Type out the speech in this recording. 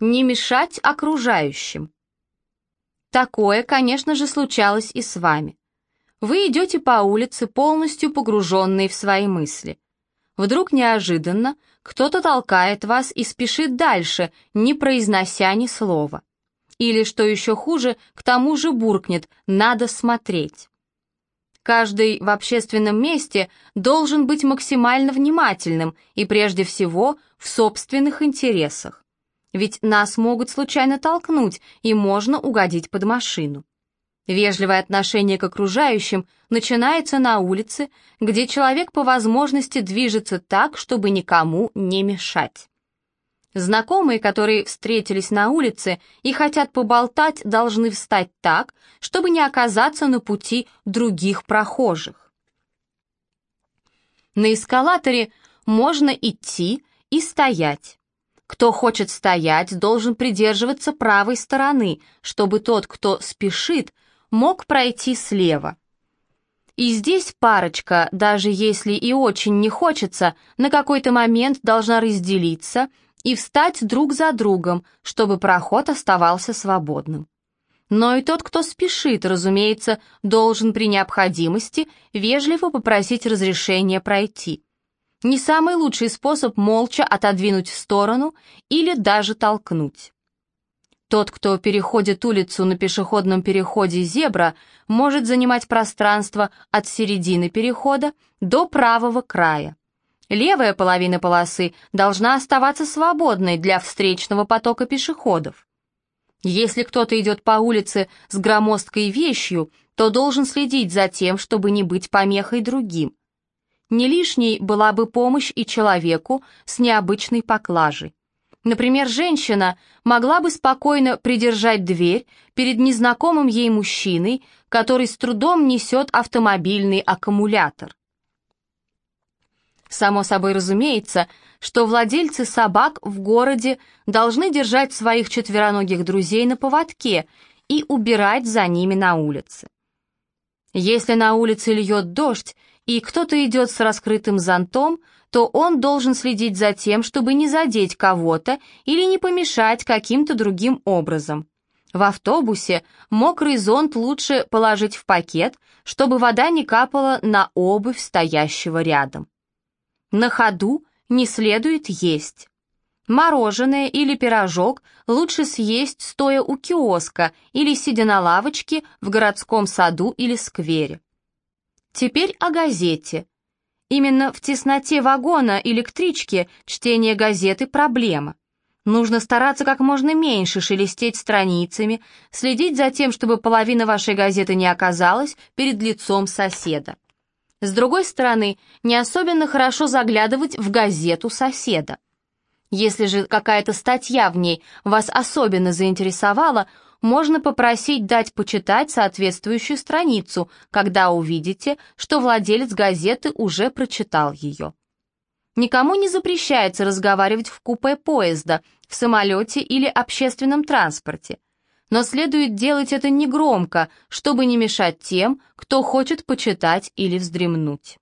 не мешать окружающим. Такое, конечно же, случалось и с вами. Вы идете по улице, полностью погруженные в свои мысли. Вдруг неожиданно кто-то толкает вас и спешит дальше, не произнося ни слова. Или, что еще хуже, к тому же буркнет «надо смотреть». Каждый в общественном месте должен быть максимально внимательным и прежде всего в собственных интересах. Ведь нас могут случайно толкнуть, и можно угодить под машину. Вежливое отношение к окружающим начинается на улице, где человек по возможности движется так, чтобы никому не мешать. Знакомые, которые встретились на улице и хотят поболтать, должны встать так, чтобы не оказаться на пути других прохожих. На эскалаторе можно идти и стоять. Кто хочет стоять, должен придерживаться правой стороны, чтобы тот, кто спешит, мог пройти слева. И здесь парочка, даже если и очень не хочется, на какой-то момент должна разделиться – и встать друг за другом, чтобы проход оставался свободным. Но и тот, кто спешит, разумеется, должен при необходимости вежливо попросить разрешения пройти. Не самый лучший способ молча отодвинуть в сторону или даже толкнуть. Тот, кто переходит улицу на пешеходном переходе «Зебра», может занимать пространство от середины перехода до правого края. Левая половина полосы должна оставаться свободной для встречного потока пешеходов. Если кто-то идет по улице с громоздкой вещью, то должен следить за тем, чтобы не быть помехой другим. Не лишней была бы помощь и человеку с необычной поклажей. Например, женщина могла бы спокойно придержать дверь перед незнакомым ей мужчиной, который с трудом несет автомобильный аккумулятор. Само собой разумеется, что владельцы собак в городе должны держать своих четвероногих друзей на поводке и убирать за ними на улице. Если на улице льет дождь, и кто-то идет с раскрытым зонтом, то он должен следить за тем, чтобы не задеть кого-то или не помешать каким-то другим образом. В автобусе мокрый зонт лучше положить в пакет, чтобы вода не капала на обувь стоящего рядом. На ходу не следует есть. Мороженое или пирожок лучше съесть, стоя у киоска или сидя на лавочке в городском саду или сквере. Теперь о газете. Именно в тесноте вагона электрички чтение газеты – проблема. Нужно стараться как можно меньше шелестеть страницами, следить за тем, чтобы половина вашей газеты не оказалась перед лицом соседа. С другой стороны, не особенно хорошо заглядывать в газету соседа. Если же какая-то статья в ней вас особенно заинтересовала, можно попросить дать почитать соответствующую страницу, когда увидите, что владелец газеты уже прочитал ее. Никому не запрещается разговаривать в купе поезда, в самолете или общественном транспорте но следует делать это негромко, чтобы не мешать тем, кто хочет почитать или вздремнуть.